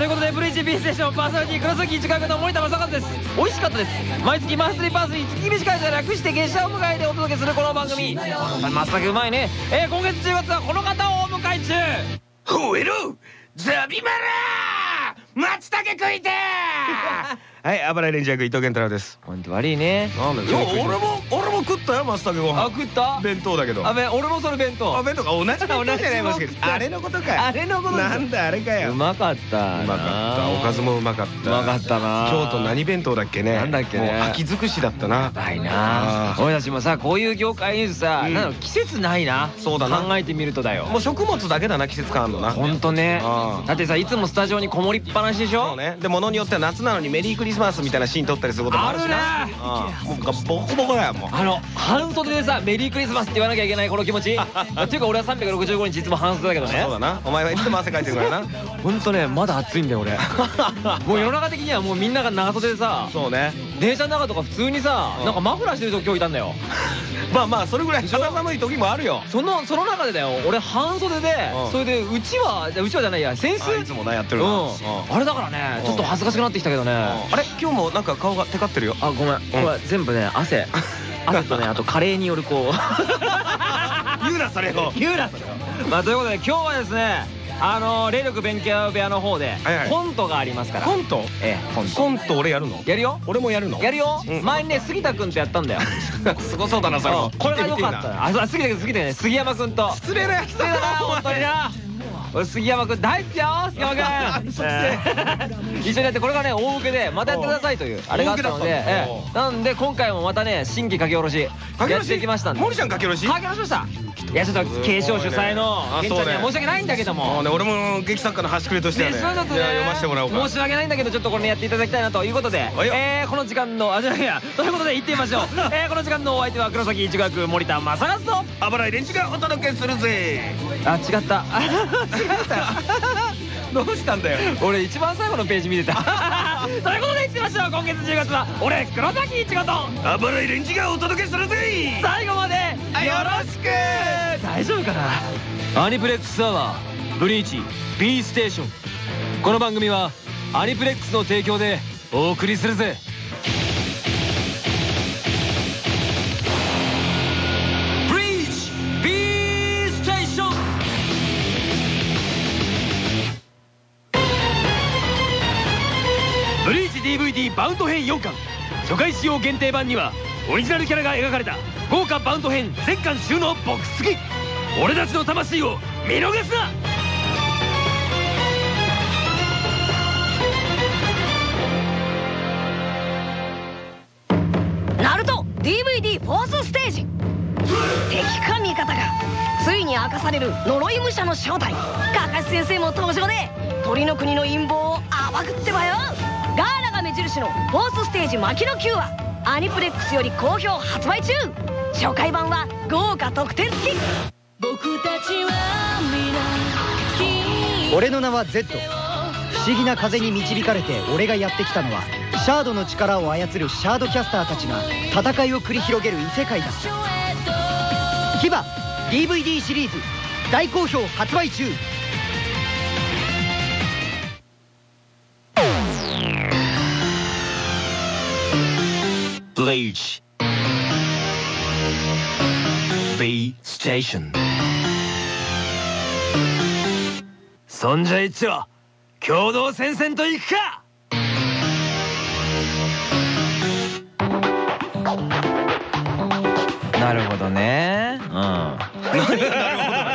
ということでブリーチ B ステーションパーソナリティ黒崎一学の森田正和です。美味しかったです。毎月マンスリーパースに月厳し会社略して月謝を迎えてお届けするこの番組。松茸うまいね。えー、今月10月はこの方をお迎え中。ほえろ!ザビマラ松茸食いて はい、あばらいレンジ役伊藤健太郎です。ほんと悪いねなんだよ。俺も俺も食ったよ松茸ごあ飯。食った？弁当だけど。あべ俺もそれ弁当あ弁当か同じ弁当じゃな いますけど。あれのことかよ。あれのことなんだあれかよ。うまかったうまかった。おかずもうまかった。うまかったな京都何弁当だっけね。なんだっけねもう秋尽くしだったな。やばいあなー俺たちもさこういう業界にさ、うんなんだろう季節ないなそうだな考えてみるとだよもう食物だけだな季節感あるのな。ほんとねあーだってさいつもスタジオにこもりっぱなしでしょ？そうね。で物によっては夏なのにメリークリスマスみたいなシーン撮ったりすることもあるしな。もうボコボコだよもう。あの半袖でさメリークリスマスって言わなきゃいけないこの気持ち。っていうか俺は365日いつも半袖だけどね。そうだな。お前はいつも汗かいてるからな。ほんとねまだ暑いんだよ俺。もう世の中的にはもうみんなが長袖でさそうね。電車の中とか普通にさうん。なんかマフラーしてる人今日いたんだよ。まあまあそれぐらい肌寒い時もあるよ。そのその中でだよ。俺半袖でうん。それでうちはうちはじゃないや先週あいつもなやってるあれだからねちょっと恥ずかしくなってきたけどね。あれ今日もなんか顔がテカってるよ。あごめん。これ全部ね汗。汗とね あと加齢によるこう。言うなそれを。言うなそれまあということで今日はですねあの霊力勉強部屋の方でコントがありますから。コント？ええコント。コント俺やるの？やるよ。俺もやるの？やるよ。うん。前にね杉田君とやったんだよ。すごそうだなそれ。これが良かった杉田君杉田君ね杉山君と。失礼なやだな本当にな。俺杉山君大好きよ杉山君 一緒にやってこれがね大受けでまたやってくださいというあれがあったのでなんで今回もまたね新規書き下ろし書き下ろし？やっていきましたんで。森ちゃん書き下ろし？書き下ろしました。いやちょっと継承主催のあケンちゃんにはそうね申し訳ないんだけども。俺も劇作家の端くれとしてはね。読ませてもらおうか。申し訳ないんだけどちょっとこれねやっていただきたいなということでえー、この時間のあじゃないやということで行ってみましょう。えー、この時間のお相手は黒崎一学森田正和と。あばらいレンジがお届けするぜ。あ違った どうしたんだよ。俺一番最後のページ見てた。ということで行ってみましょう今月10月は。俺黒崎一学と。あばらいレンジがお届けするぜ。最後まで。よろしく。大丈夫かな。アニプレックスアワーブリーチ B ステーション。この番組はアニプレックスの提供でお送りするぜバウンド編4巻。初回使用限定版にはオリジナルキャラが描かれた豪華バウンド編全巻収納ボックス付き。俺たちの魂を見逃すな！ナルト DVD フォースステージ。敵か味方か。ついに明かされる呪い武者の正体。カカシ先生も登場で鳥の国の陰謀を暴くってばよ。目印のフォースステージ牧野 Q はアニプレックスより好評発売中。初回版は豪華特典付き。僕たちは皆俺の名は Z 不思議な風に導かれて俺がやってきたのはシャードの力を操るシャードキャスターたちが戦いを繰り広げる異世界だ。牙 DVD シリーズ。大好評発売中。B ステーションそんじゃ一丁共同戦線と行くか！なるほどね。うん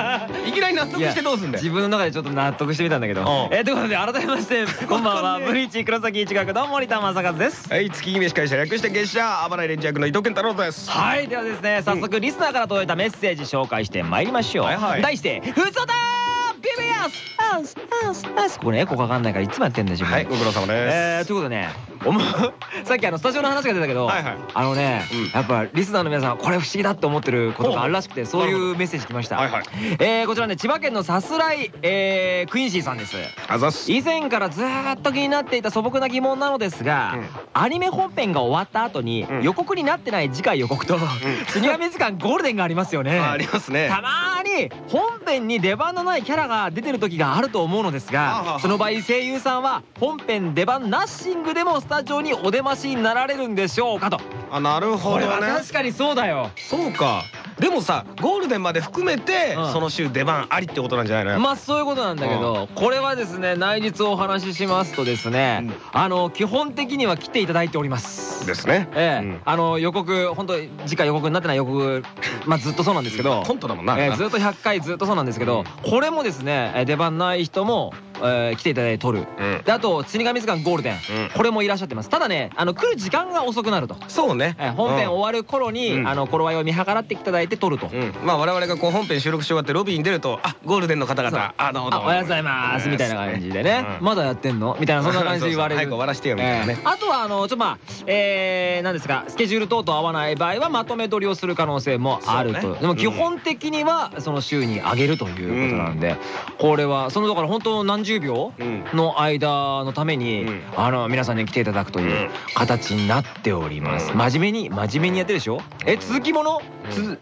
いきなり納得してどうすんだよ。自分の中でちょっと納得してみたんだけど。うん。えーということで改めまして こんばんは。ブリーチ黒崎一護役の森田成一です。はい月決め司会者略して月謝あばらいレンジ役の伊藤健太郎です。はいではですね早速リスナーから届いたメッセージ紹介してまいりましょう、はいはい。題して「ふつおたビビアアスアスアスアス。これエコーかかんないからいつもやってんだよ自分。はいご苦労様です。えー、ということでねおも さっきあのスタジオの話が出たけど、はいはい。あのね、うん。やっぱリスナーの皆さんこれ不思議だって思ってることがあるらしくてそういうメッセージ来ました、はいはい。えーこちらね千葉県のさすらい、えークインシーさんです。あざっす。以前からずーっと気になっていた素朴な疑問なのですが、うん。アニメ本編が終わった後にうん。予告になってない次回予告と「死神図鑑ゴールデン」がありますよね。あありますね。たまーに本編に出番のないキャラが出てる時があると思うのですがその場合声優さんは本編出番ナッシングでもスタジオにお出ましになられるんでしょうかと。あなるほこれどねは確かにそうだよ。そうか。でもさゴールデンまで含めてうん。その週出番ありってことなんじゃないの？まあそういうことなんだけどこれはですね内実をお話ししますとですねうん。あの基本的には来ていただいております。ですね。ええ。うん。あの予告本当次回予告になってない予告まあずっとそうなんですけど。コントだもんな。えーずっと100回ずっとそうなんですけどこれもですねえー出番ない人もえー来ていただいて撮る。うん。であと死神図鑑ゴールデン。うん。これもいらっしゃってます。ただねあの来る時間が遅くなると。そうね。えー本編終わる頃にうん。あの頃合いを見計らっていただいて撮ると。うん。まあ我々がこう本編収録し終わってロビーに出るとあゴールデンの方々あどうもおはようございます。みたいな感じでね。うん。まだやってんの？みたいなそんな感じで言われる。早く終わらしてよみたいなね。えー。あとはあのちょっとまあえーなんですかスケジュール等々合わない場合はまとめ撮りをする可能性もあると。でも基本的にはその週に上げるということなんでこれはそのだから本当何十秒うん。の間のために、うん。あの皆さんに来ていただくという形になっております、うん。真面目に真面目にやってるでしょ？え続きもの、つ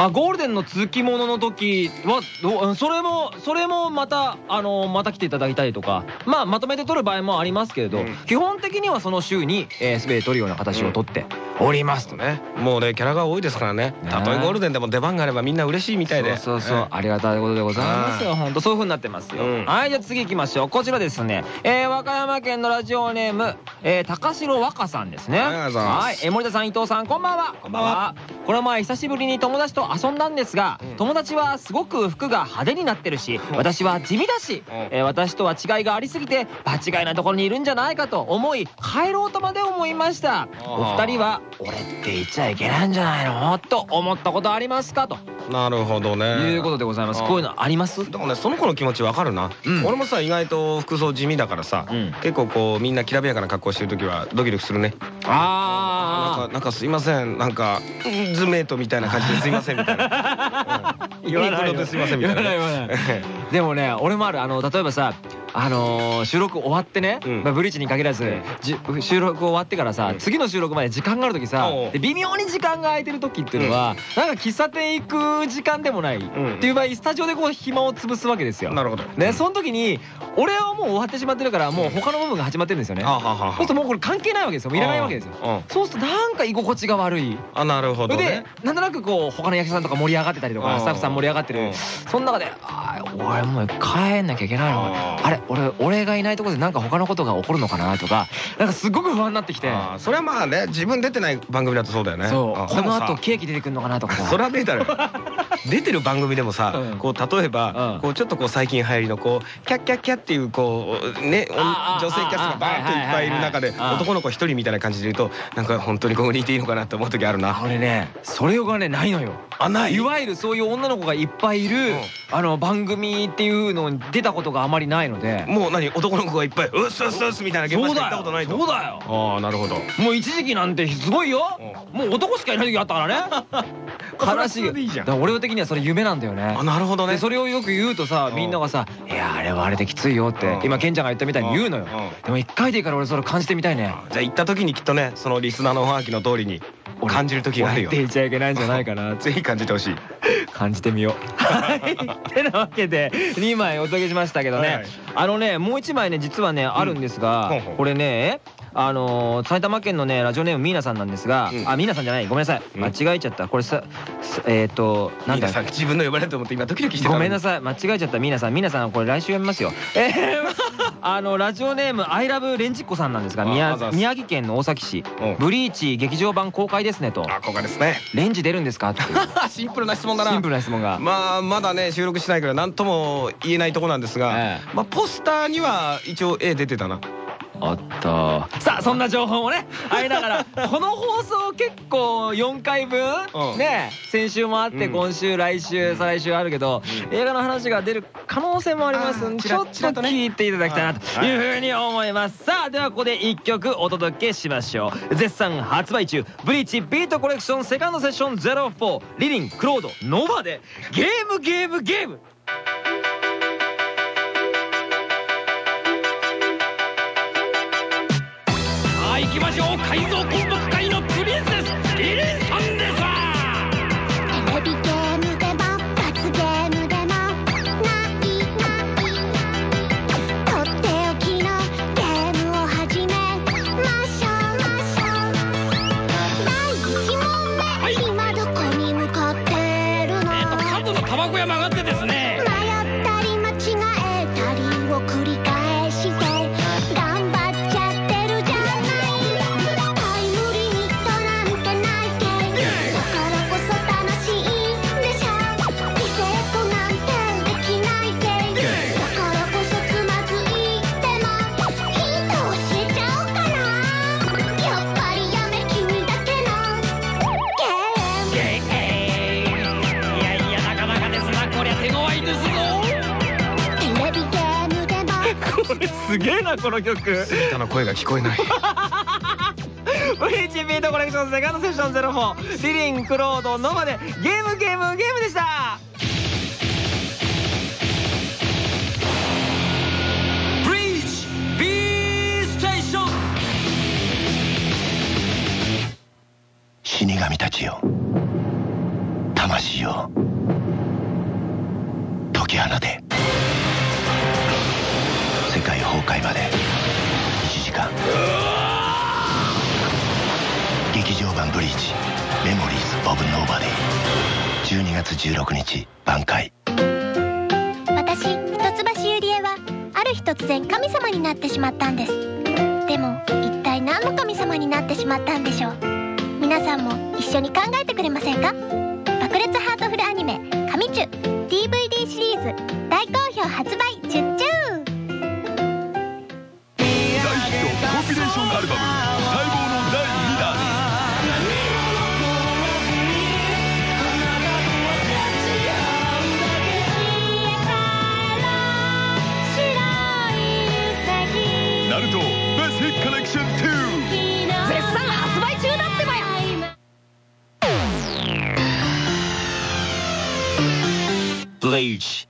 あゴールデンの続きものの時はどうそれもそれもまたあのまた来ていただいたりとかまあまとめて撮る場合もありますけれど、うん。基本的にはその週に、えー、全て撮るような形を撮っておりますとね。ねもうねキャラが多いですからね。ね。たとえゴールデンでも出番があればみんな嬉しいみたいで。そうそうそう、えありがたいことでございますよ。本当そういう風になってますよ、うん。はいじゃあ次行きましょう。こちらですね、えー、和歌山県のラジオネーム、えー、高城和歌さんですね。はい。えー森田さん伊藤さんこんばんは。こんばんは。この前久しぶりに友達と遊んだんですが、うん。友達はすごく服が派手になってるし私は地味だし、うん。えー私とは違いがありすぎて場違いなところにいるんじゃないかと思い帰ろうとまで思いました。お二人は「俺って言っちゃいけないんじゃないの?」と思ったことありますか？となるほどね。いうことでございます。うんこういうのあります？でもねその子の気持ちわかるな、うん。俺もさ意外と服装地味だからさ、うん。結構こうみんなきらびやかな格好してる時はドキドキするね。なんあかなんかすいません。なんかうんズメイトみたいな感じですいませんみたいな、うん、言わないすいませんみたいな言わない言わない。でもね、俺もある。あの例えばさ。あのー収録終わってね、うん。まあ、ブリーチに限らず、収録終わってからさ、うん。次の収録まで時間がある時さ、微妙に時間が空いてる時っていうのは、なんか喫茶店行く時間でもない、んっていう場合スタジオでこう暇を潰すわけですよ。なるほど。ね、その時に俺はもう終わってしまってるからもう他の部分が始まってるんですよね。そうするともうこれ関係ないわけですよ。いらないわけですよ。うん。そうするとなんか居心地が悪い。あなるほどでねなんとなくこう他の役者さんとか盛り上がってたりとうん。かスタッフさん盛り上がってる。うん。その中であー俺もう帰んなきゃいけないのか。あれ俺俺がいないところでなんか他のことが起こるのかなとかなんかすごく不安になってきて。それはまあね自分出てない番組だとそうだよね。そう。この後ケーキ出てくるのかなとかさ。それはねえだろ出てる番組でもさ、うん。こう例えば、うん。こうちょっとこう最近流行りのこうキャッキャッキャっていうこうね女性キャストがバーッといっぱいいる中で男の子一人みたいな感じでいるとなんか本当にここにいていいのかなって思う時あるな。俺ねそれがねないのよ。あない？いわゆるそういう女の子がいっぱいいるあの番組っていうのに出たことがあまりないので。もう何？男の子がいっぱい「うっすうっすうっす」みたいな現場しか行ったことないと。そうだよ。ああなるほど。もう一時期なんてすごいよ。もう男しかいない時あったからね 悲しい俺的にはそれ夢なんだよね。あなるほどね。でそれをよく言うとさうんみんながさ「いやあれはあれできついよ」ってうん。今ケンちゃんが言ったみたいに言うのよ。うん。でも一回でいいから俺それ感じてみたいね。じゃあ行った時にきっとねそのリスナーのおはがきの通りに感じる時があるよ。言っちゃいけないんじゃないかな ぜひ感じてほしい。感じてみよう。はい。てなわけで2枚お届けしましたけどね、あのねもう1枚ね実はねあるんですが、これねあのー埼玉県のねラジオネームミーナさんなんですが、うん。あミーナさんじゃない。ごめんなさい。うん。間違えちゃった。これささえっ、となんだ皆さん自分の呼ばれると思って今ドキドキしてたごめんなささい。間違えちゃった。ミーナさんミーナさんこれ来週読みますよ。えー、あのラジオネームアイラブレンジッコさんなんですがあ宮宮城県の大崎市。うん。ブリーチ劇場版公開ですねと。あここがですね。レンジ出るんですか？シンプルな質問だな。シンプルな質問が。まあまだね収録してないから何とも言えないとこなんですが、ええ。まあポスターには一応絵出てたなおっとさあそんな情報もねありながらこの放送結構4回分うん。ね先週もあってうん。今週来週再来週あるけど映画の話が出る可能性もありますんでちちょっと聞いていただきたいなとい。うふうに思います。さあではここで1曲お届けしましょう。絶賛発売中。ブリーチビートコレクションセカンドセッション04リリンクロードノバでゲームゲームゲーム行きましょう。改造コンボこの曲。歌の声が聞こえない。ブリーチビートコレクションセカンドセッション04リリンクロードノバでゲームゲームゲームでした。ブリーチ B ステーション。死神たちよメモリーズ・オブ・ノーバディ。12月16日挽回。私一橋ゆりえはある日突然神様になってしまったんです。でも一体何の神様になってしまったんでしょう？皆さんも一緒に考えてくれませんか？ブリーチ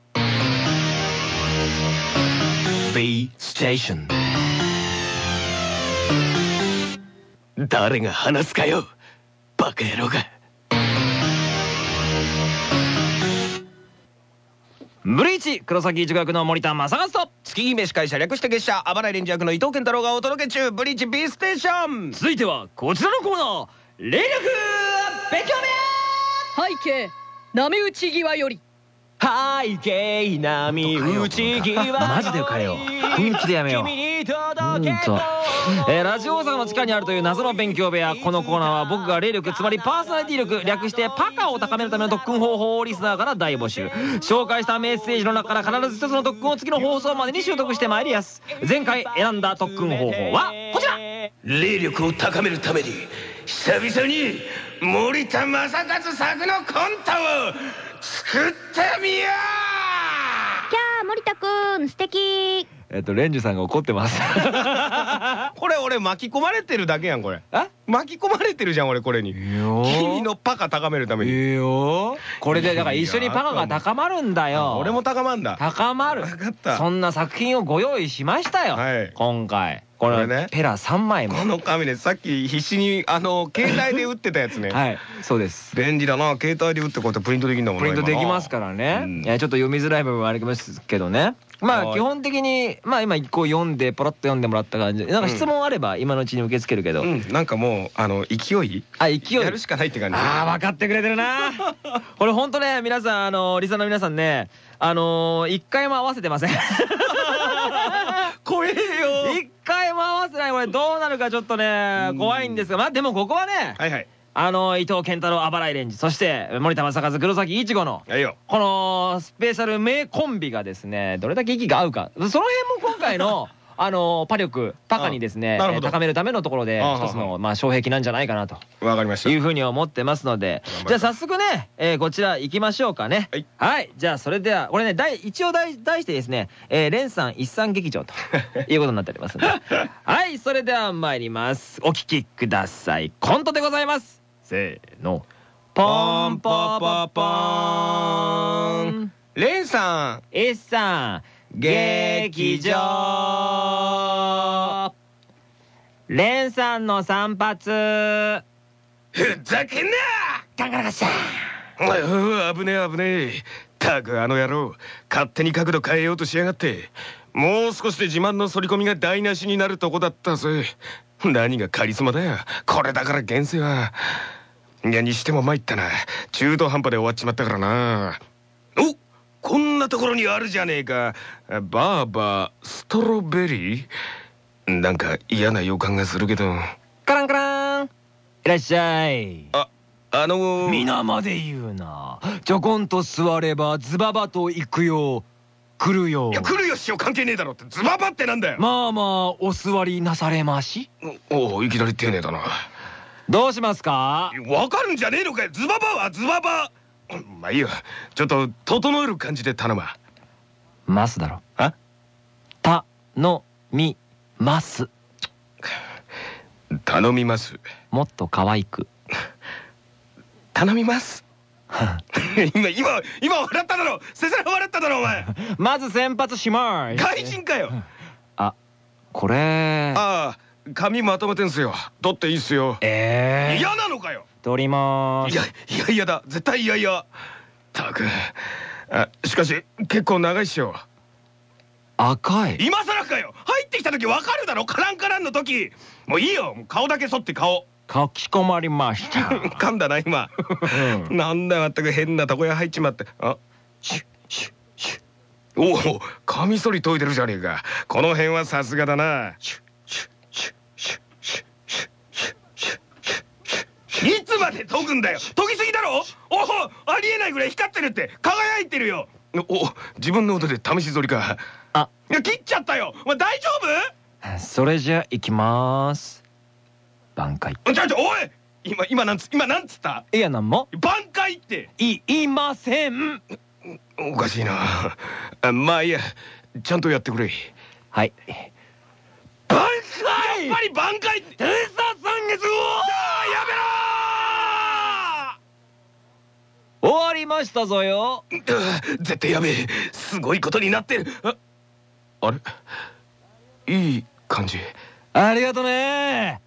B ステーション誰が話すかよ。バカ野郎が。ブリーチ黒崎一学の森田正和と月決め司会者略して月謝あばないレンジ役の伊藤健太郎がお届け中。ブリーチ B ステーション。続いてはこちらのコーナー。霊力勉強背景波打ち際より背景波打ち際マジで変えよう。本気でやめよう。うんと、えーラジオ大阪の地下にあるという謎の勉強部屋。このコーナーは僕が霊力つまりパーソナリティ力略してパカを高めるための特訓方法をリスナーから大募集。紹介したメッセージの中から必ず一つの特訓を次の放送までに習得してまいりやす。前回選んだ特訓方法はこちら。霊力を高めるために久々に森田正和作のコントを作ってみよキャー森田くん素敵。えっとレンジュさんが怒ってます。う これ俺巻き込まれてるだけやんこれ。あ？巻き込まれてるじゃん俺これに。君のパカ高めるために。これでだから一緒にパカが高まるんだよ。俺も高まんだ。高まる。わかった。そんな作品をご用意しましたよ、はい。今回これね。ペラ3枚もこの紙ねさっき必死にあの携帯で打ってたやつね。はいそうです。便利だな携帯で打ってこうやってプリントできるんだもんプリントできますかからね、うん。いやちょっと読みづらい部分はありますけどね。まはい。あ基本的にまあ今一個読んでポロッと読んでもらった感じ。なんか質問あれば今のうちに受け付けるけど、うん。なんかもうあの勢い？あ勢い。やるしかないって感じ。ああ分かってくれてるな。これ本当ね皆さんあのリサの皆さんねあのー一回も合わせてません怖えよ一回も合わせないこれどうなるかちょっとね怖いんですがまあでもここはねはいはい。あの伊藤健太郎あばらいレンジそして森田正和黒崎一護のこのスペシャル名コンビがですねどれだけ息が合うか。その辺も今回のあのパ力高にですね高めるためのところであ一つのまあ障壁なんじゃないかなと。わかりました。いうふうに思ってますのでじゃあ早速ねえーこちら行きましょうかね。はい。はいじゃあそれではこれね題一応題題してですねえー連さん一産劇場と いうことになっておりますので。はいそれでは参ります。お聞きください。コントでございます。せーの。ポンポポポーン。レンさん。S さん劇場。レンさんの散髪。ふざけんな！ガンガラガッシャおいおい危ねえ危ねえ。たくあの野郎勝手に角度変えようとしやがって。もう少しで自慢の反り込みが台無しになるとこだったぜ。何がカリスマだよ。これだから現世は。いやにしても参ったな。中途半端で終わっちまったからな。おこんなところにあるじゃねえか。バーバーストロベリー？なんか嫌な予感がするけど。カランカラン。いらっしゃい。ああのー、皆まで言うな。ちょこんと座ればズババと行くよ。来るよ。いや来るよ師匠関係ねえだろって。ズババってなんだよ。まあまあお座りなされまし。おおいきなり丁寧だな。どうしますか？わかるんじゃねえのかよ。ズババはズババまあいいよちょっと整える感じで頼むわ。ますだろ。あ？たのみます。頼みます？もっと可愛く。頼みます？今今今笑っただろ！せせら笑っただろお前！まず先発します外人かよ！あこれ。ああ髪まとめてんすよ。取っていいっすよ。ええ嫌なのかよ取りまーいやすいやいやだ。絶対いやいや。たく。あしかし結構長いっしょ。赤い。今更かよ。入ってきた時わかるだろ。カランカランの時。もういいよ。顔だけ剃って顔。かき込まれました。噛んだな今。うん。なんだよまったく変なとこ屋入っちまって。あシュッシュッシュ。ッおおカミソリ研いでるじゃねえか。この辺はさすがだな。シュいつまで研ぐんだよ。研ぎすぎだろ。おおありえないぐらい光ってるって。輝いてるよ。おお自分の音で試し剃りか。あ。いや切っちゃったよ。お前大丈それじゃ行きます。挽回。夫ちょちょおい！今今なんつ今なんつった？いやなんも。挽回って。いいません。おかしいな。あまあいいや。ちゃんとやってくれ。はい。挽回！やっぱり挽回って天差三月終わりましたぞよ。絶対やべえ。すごいことになってる。ああれ？いい感じ。ありがとね。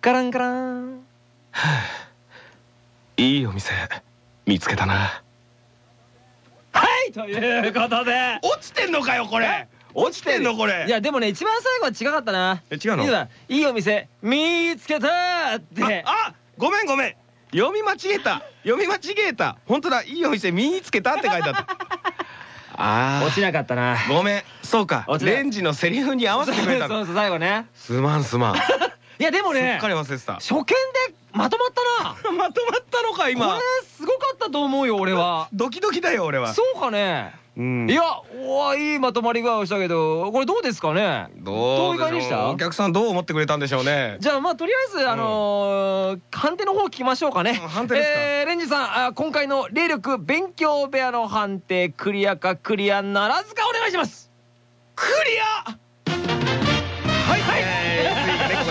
カランカラン。いいお店見つけたな。はいということで。落ちてんのかよこれ。落ちてんのこれ。いやでもね一番最後は違かったな。え違うの？いいわいいお店見つけたって。ああごめんごめん読み間違えた。読み間違えた。本当だ。いいお店見つけたって書いてあった。あ落ちなかったな。ごめん。そうか。レンジのセリフに合わせてくれたの。そうそう最後ね。すまんすまん。す いやでもっねかり忘れてた。初見でまとまったな。まとまったのかこれ今すごかったと思うよ俺は。ドキドキだよ俺は。そうかねうん。いやおーいいまとまり具合をしたけどこれどうですかね？どういう感じでした？お客さんどう思ってくれたんでしょうね。じゃあまあとりあえずあのー判定の方聞きましょうかね。うん判定ですか？えーレンジさんあ今回の霊力勉強部屋の判定クリアかクリアならずかお願いします。クリア！はいはい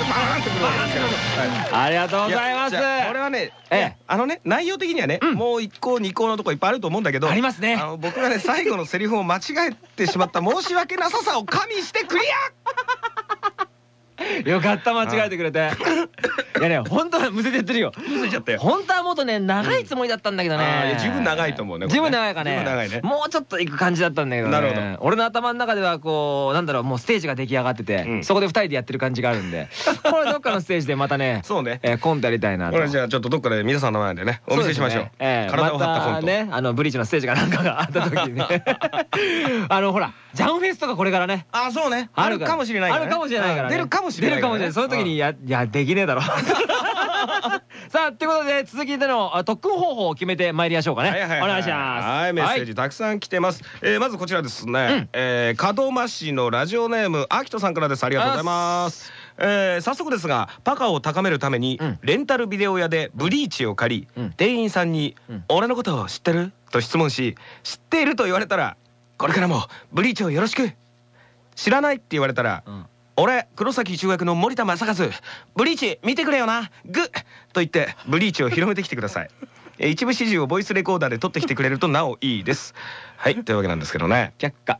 バーンってくるわけですありがとうございます。これはね、ええ。あのね内容的にはね、うん。もう1項2項のとこいっぱいあると思うんだけどありますね。僕がね最後のセリフを間違えてしまった申し訳なささを加味してクリ よかった間違えてくれて。いやね本当はむせてやってるよ。アむせちゃったよ。本当はもっとね長いつもりだったんだけどね、あーいや十分長いと思うね十分長いかね。ね。もうちょっと行く感じだったんだけどね。なるほど。俺の頭の中ではこうなんだろうもうステージが出来上がってて、うん。そこで二人でやってる感じがあるんで。これどっかのステージでまたねそうね。えーコントやりたいなと。これじゃあちょっとどっかで皆さんの前でねお見せしましょう。ええ体を張ったコント、またねあのブリーチのステージかなんかがあった時にね。あのほらジャンフェスとかこれからね。あそうね。あるかもしれないあるかもしれないからね。出るかもしれないね。出るかもしれない。その時にやいやできねえだろ。さあということで続きでのあ特訓方法を決めてまいりましょうかね。お願いします。はいメッセージたくさん来てます、えーまずこちらですね、えー門真市のラジオネームあきとさんからです。ありがとうございます。えー早速ですがパカを高めるために、うん。レンタルビデオ屋でブリーチを借り、うん。店員さんに、うん。俺のことを知ってる?」と質問し「知っている」と言われたら「これからもブリーチをよろしく」知らないって言われたら「うん俺黒崎中学の森田正和。ブリーチ見てくれよな。グッ!」と言ってブリーチを広めてきてください。一部始終をボイスレコーダーで撮ってきてくれるとなおいいです。はいというわけなんですけどね。却下。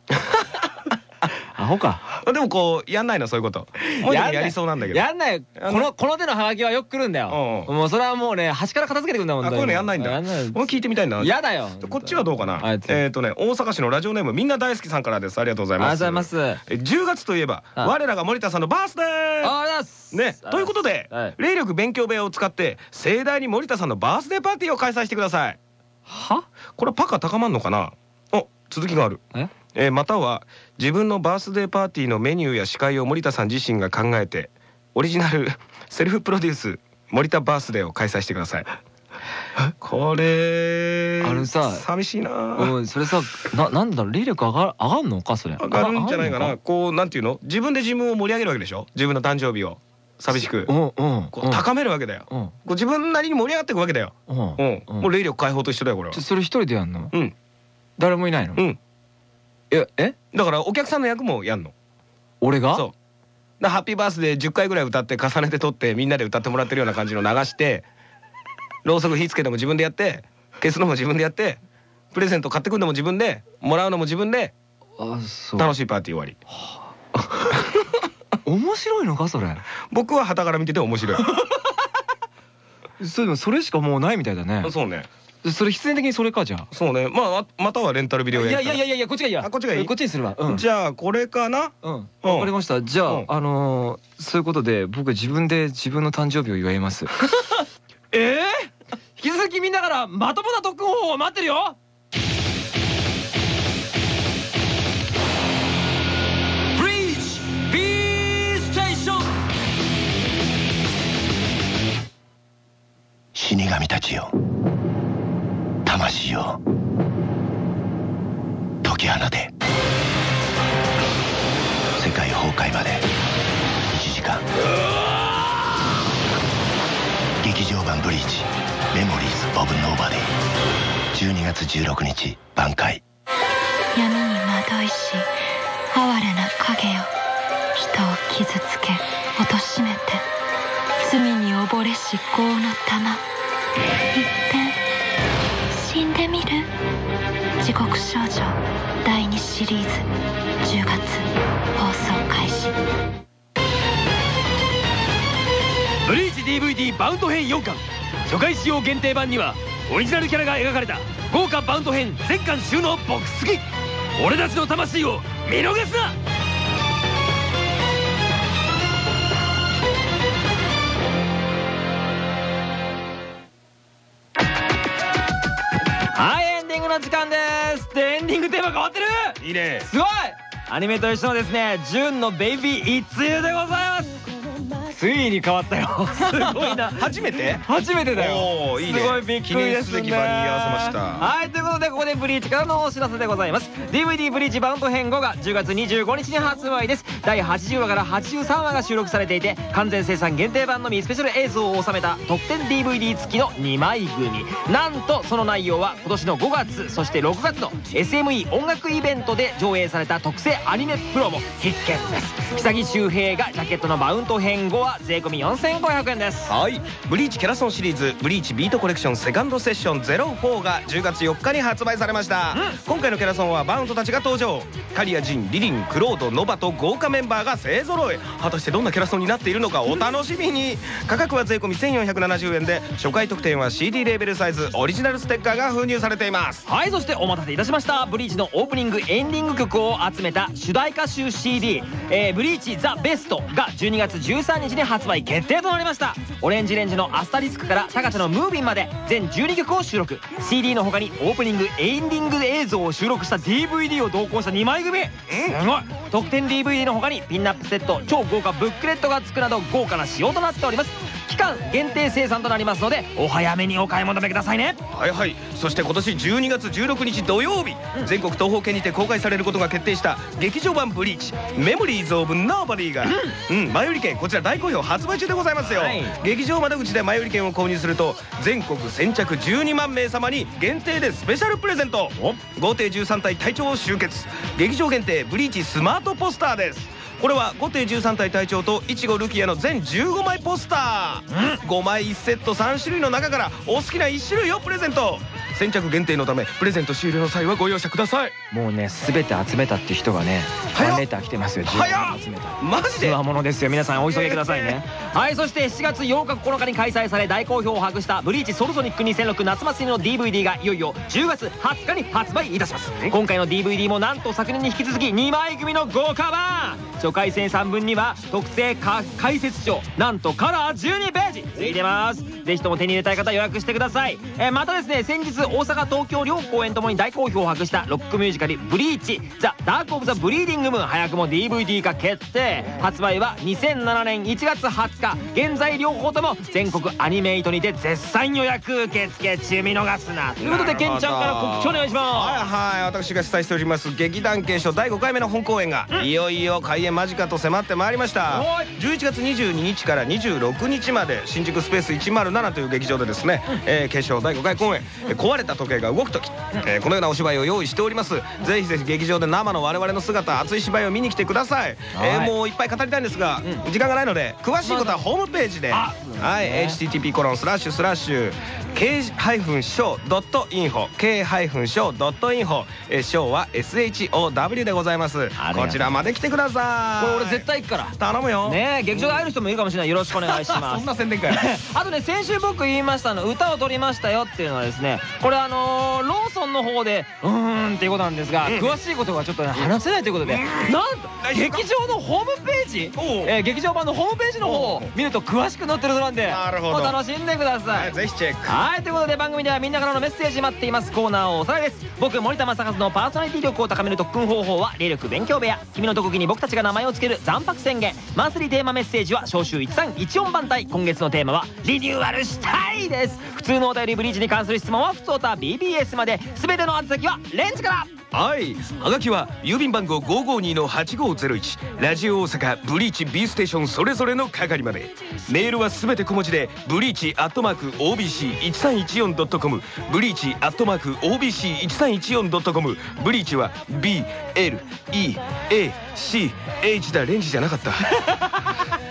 アホか。でもこうやんないのそういうこと。もうやりそうなんだけど。やんない。このこの手のハガキはよく来るんだよ。うんもうそれはもうね端から片付けてくるんだもんあこういうのやんないんだ。やんない。もう聞いてみたいんだやだよ。こっちはどうかな。えっとね大阪市のラジオネームみんな大好きさんからです。ありがとうございありがとうますございます。え10月といえばあ我らが森田さんのバースデー。ありがとうございます。ね、ということで、はい。霊力勉強部屋を使って盛大に森田さんのバースデーパーティーを開催してください。は？これはパカ高まんのかな？お続きがある。え？えーまたは自分のバースデーパーティーのメニューや司会を森田さん自身が考えてオリジナル セルフプロデュース森田バースデーを開催してください。これあのさ寂しいな。うんそれさななんだろう霊力上がる上がんのかそれ。上がるんじゃないかな。こうなんていうの？自分で自分を盛り上げるわけでしょ？自分の誕生日を。寂しく。うんうんこう高めるわけだよ。うん。こう自分なりに盛り上がっていくわけだよ。うんうん、うん。もう霊力解放と一緒だよこれは。それ一人でやんの？うん。誰もいないの？うんええ？だからお客さんの役もやんの。俺が？そう。だハッピーバースデー10回ぐらい歌って重ねて撮ってみんなで歌ってもらってるような感じの流してろうそく火つけても自分でやって消すのも自分でやってプレゼント買ってくるのも自分でもらうのも自分で楽しいパーティー終わり。面白いのか？それ。僕は傍から見てて面白い。そうでもそれしかもうないみたいだね。そうねそれ必然的にそれかじゃあ。そうね。まあまたはレンタルビデオいやい。やいやいやいやこっちがいい。やあこっちがいい？こっちにするわ。うん。じゃあこれかな？うん。うん。わかりました。じゃあうん。あのーそういうことで僕自分で自分の誕生日を祝います。ええ引き続きみんなからまともな特訓方法を待ってるよ。死神たちよ魂よ解き放て。世界崩壊まで1時間。劇場版「ブリーチメモリーズ・オブ・ノーバディ」12月16日挽回。闇に惑いし哀れな影よ人を傷つけ貶めて。罪に溺れし業の玉。一遍死んでみる？地獄少女第2シリーズ10月放送開始。ブリーチ DVD バウンド編4巻。初回使用限定版にはオリジナルキャラが描かれた豪華バウンド編全巻収納ボックス付き。俺たちの魂を見逃すな！の時間です。でエンディングテーマ変わってる。いいね。すごい。アニメと一緒のですね「純のベイビー一湯」でございますついに変わったよ。すごいな。初めて？初めてだよ。いいね。すごいびっくりですね。記念すべき場に居合わせました。はいということでここでブリーチからのお知らせでございます。DVD ブリーチバウンド編5が10月25日に発売です。第80話から83話が収録されていて完全生産限定版のみスペシャル映像を収めた特典 DVD 付きの2枚組。なんとその内容は今年の5月そして6月の SME 音楽イベントで上映された特製アニメプロも必見です。木崎周平がジャケットのバウンド編5は税込み4500円です。はい。ブリーチキャラソンシリーズブリーチビートコレクションセカンドセッション04が10月4日に発売されました、今回のキャラソンはバウンドたちが登場。カリアジンリリンクロードノバと豪華メンバーが勢ぞろい。果たしてどんなキャラソンになっているのかお楽しみに。価格は税込み1470円で初回特典は CD レーベルサイズオリジナルステッカーが封入されています。はいそしてお待たせいたしました。ブリーチのオープニングエンディング曲を集めた主題歌集 CD「えーブリーチザ・ベストが12月13日に発売決定となりました。オレンジレンジの「アスタリスク」から「タカチャのムービン」まで全12曲を収録。CD の他にオープニングエンディング映像を収録した DVD を同梱した2枚組。すごい。特典 DVD の他にピンナップセット超豪華ブックレットが付くなど豪華な仕様となっております期間限定生産となりますのでお早めにお買い求めくださいね。はいはい。そして今年12月16日土曜日、全国東方圏にて公開されることが決定した劇場版「ブリーチメモリーズ・オブ・ノーバディが」うん、前売り券こちら大好評発売中でございますよ、はい。劇場窓口で前売り券を購入すると全国先着12万名様に限定でスペシャルプレゼント。豪邸13体隊長を集結。劇場限定ブリーチスマートポスターですこれは5艇13体隊長といちごルキアの全15枚ポスター。5枚1セット3種類の中からお好きな1種類をプレゼント。先着限定のためプレゼント終了の際はご容赦ください。もうね全て集めたって人がねファンレター来てますよ10早っ！枚集めた。マジで？つわものですよ皆さんお急ぎくださいね。はいそして7月8日9日に開催され大好評を博した「ブリーチソルソニック2006夏祭り」の DVD がいよいよ10月20日に発売いたします。今回の DVD もなんと昨年に引き続き2枚組の豪華版初回生産分には特製か解説書なんとカラー12ページ。ついてます。ぜひとも手に入れたい方予約してください、えーまたですね先日大阪東京両公演ともに大好評を博したロックミュージカル「ブリーチザ・ダーク・オブ・ザ・ブリーディング・ムーン」早くも DVD 化決定。発売は2007年1月20日。現在両方とも全国アニメイトにて絶賛予約受付中。見逃すな。ということでケンちゃんから告知お願いしはいまはい。私が主催しております劇団継承第5回目の本公演がいよいよ開演間近と迫ってまいりました。はい。11月22日から26日まで新宿スペース107という劇場でですねえー継承第5回公演えー壊れた時計が動く時えーこのようなお芝居を用意しております。ぜひぜひ劇場で生の我々の姿熱い芝居を見に来てください。えーはいもういっぱい語りたいんですが時間がないので詳しいことはホームページで。あはい。http コロンスラッシュスラッシュ k-show.info k-show.info えー show は SHOW でございます。こちらまで来てくださいこれ俺絶対行くから。頼むよ。ねえ劇場で会える人もいるかもしれない。よろしくお願いします。そんな宣伝かよ あとね先週僕言いましたの歌を取りましたよっていうのはですねこれあのーローソンの方でうーんっていうことなんですが、うん。詳しいことがちょっとね話せないということで、なんと大丈夫か？劇場のホームページ、えー劇場版のホームページの方を見ると詳しく載ってるそうなんでなるほど。お楽しんでください、はいぜひチェック。はいということで番組ではみんなからのメッセージ待っています。コーナーをおさらいです。僕森田正和のパーソナリティ力を高める特訓方法は霊力勉強部屋。君の特技に僕たちが名前を付ける残白宣言。マンスリーテーマメッセージは召集1314番隊。今月のテーマはリニューアルしたいです。普通のお便りブリーチに関する質問は普通た BBS まで。全ての宛先はレンジから。はい。はがきは郵便番号552-8501ラジオ大阪ブリーチ B ステーションそれぞれの係まで。メールはすべて小文字でブリーチアットマーク OBC1314.com ブリーチアットマーク OBC1314.com ブリーチは BLEA BLEACH だレンジじゃなかった。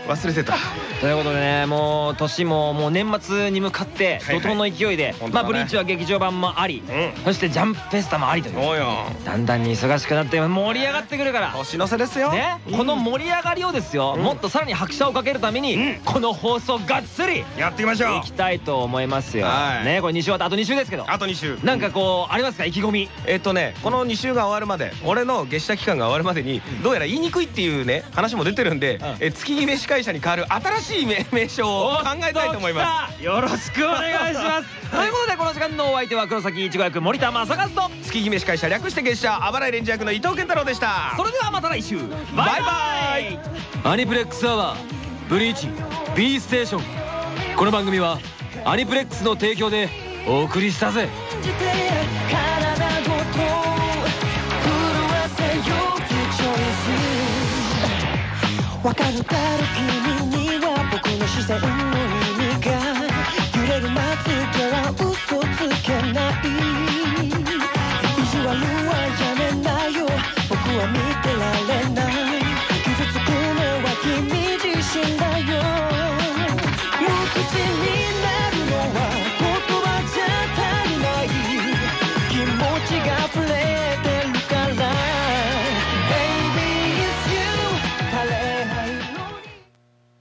忘れてた。ということでねもう年ももう年末に向かって怒涛の勢いで、まあブリーチは劇場版もあり、うん。そしてジャンプフェスタもありという。だんだんに忙しくなって盛り上がってくるから。年の瀬ですよ。ね、この盛り上がりをですよ、もっとさらに拍車をかけるために、うん。この放送がっつりやっていきましょう。いきたいと思いますよ、はい。ねこれ2週終わってあと2週ですけど。あと2週なんかこうありますか？意気込み。えっとねこの2週が終わるまで俺の月謝期間が終わるまでにどうやら言いにくいっていうね話も出てるんで、え月決め司会者に代わる新しい名名称を考えたいと思います。すよろしくお願いします。ということでこの時間のお相手は黒崎いちご役森田正和と月決め司会者略して月謝あばらいレンジ役の伊藤健太郎でした。それではまた来週。バイババイイ。アニプレックスアワーブリーチ B ステーション。この番組はアニプレックスの提供でお送りしたぜわかるだろ君には僕の視線の意味が揺れる街